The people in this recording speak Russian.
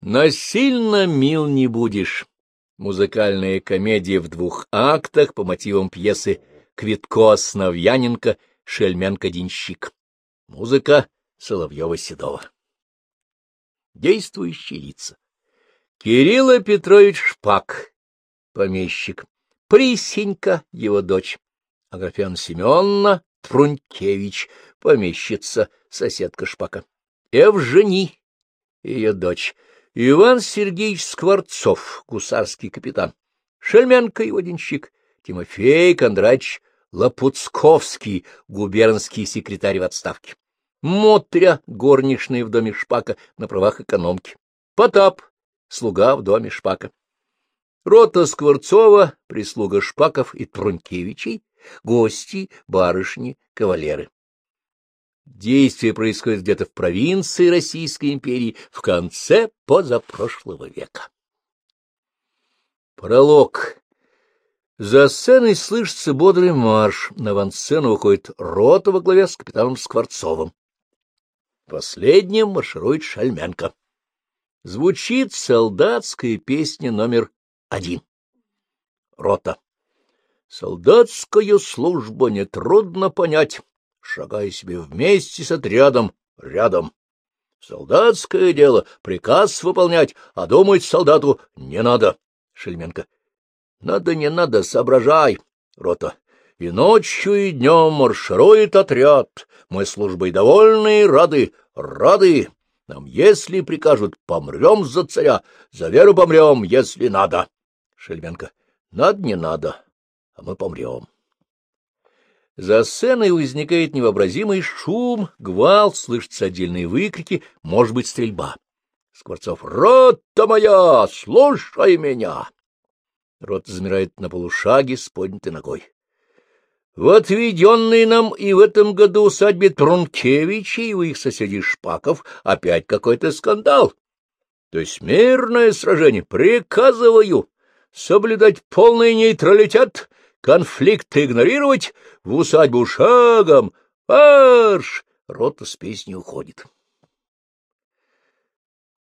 Насильно мил не будешь. Музыкальная комедия в двух актах по мотивам пьесы Квитко-Основьяненко «Шельменко-денщик». Музыка Соловьева-Седова. Действующие лица. Кирилла Петрович Шпак, помещик. Присенька, его дочь. Аграфена Семеновна Трункевич, помещица, соседка Шпака. Евжени, ее дочь. Иван Сергеевич Скворцов, гусарский капитан. Шельменко его денщик. Тимофей Кондрач Лапуцковский, губернский секретарь в отставке. Мотря, горничная в доме Шпака на правах экономки. Потап, слуга в доме Шпака. Рота Скворцова, прислуга Шпаков и Трункевичей, гости, барышни, кавалеры. Действие происходит где-то в провинции Российской империи в конце позапрошлого века. Пролог. За сценой слышится бодрый марш. На авансцену выходит рота во главе с капитаном Скворцовым. Последним марширует Шальменко. Звучит солдатская песня номер один. Рота. Солдатская служба нетрудно понять, шагая себе вместе с отрядом рядом. Солдатское дело — приказ выполнять, а думать солдату не надо. Шельменко. Надо, не надо, соображай. Рота. И ночью, и днем марширует отряд. Мы службой довольны и рады, рады. Нам, если прикажут, помрем за царя, за веру помрем, если надо. Шельменко. Надо, не надо, а мы помрем. За сценой возникает невообразимый шум, гвалт, слышатся отдельные выкрики, может быть, стрельба. Скворцов. «Рота моя, слушай меня!» Рот замирает на полушаге с поднятой ногой. В отведенной нам и в этом году усадьбе Трункевича и у их соседей Шпаков опять какой-то скандал. То есть мирное сражение. Приказываю соблюдать полный нейтралитет, конфликты игнорировать, в усадьбу шагом, марш! Рота с песней уходит.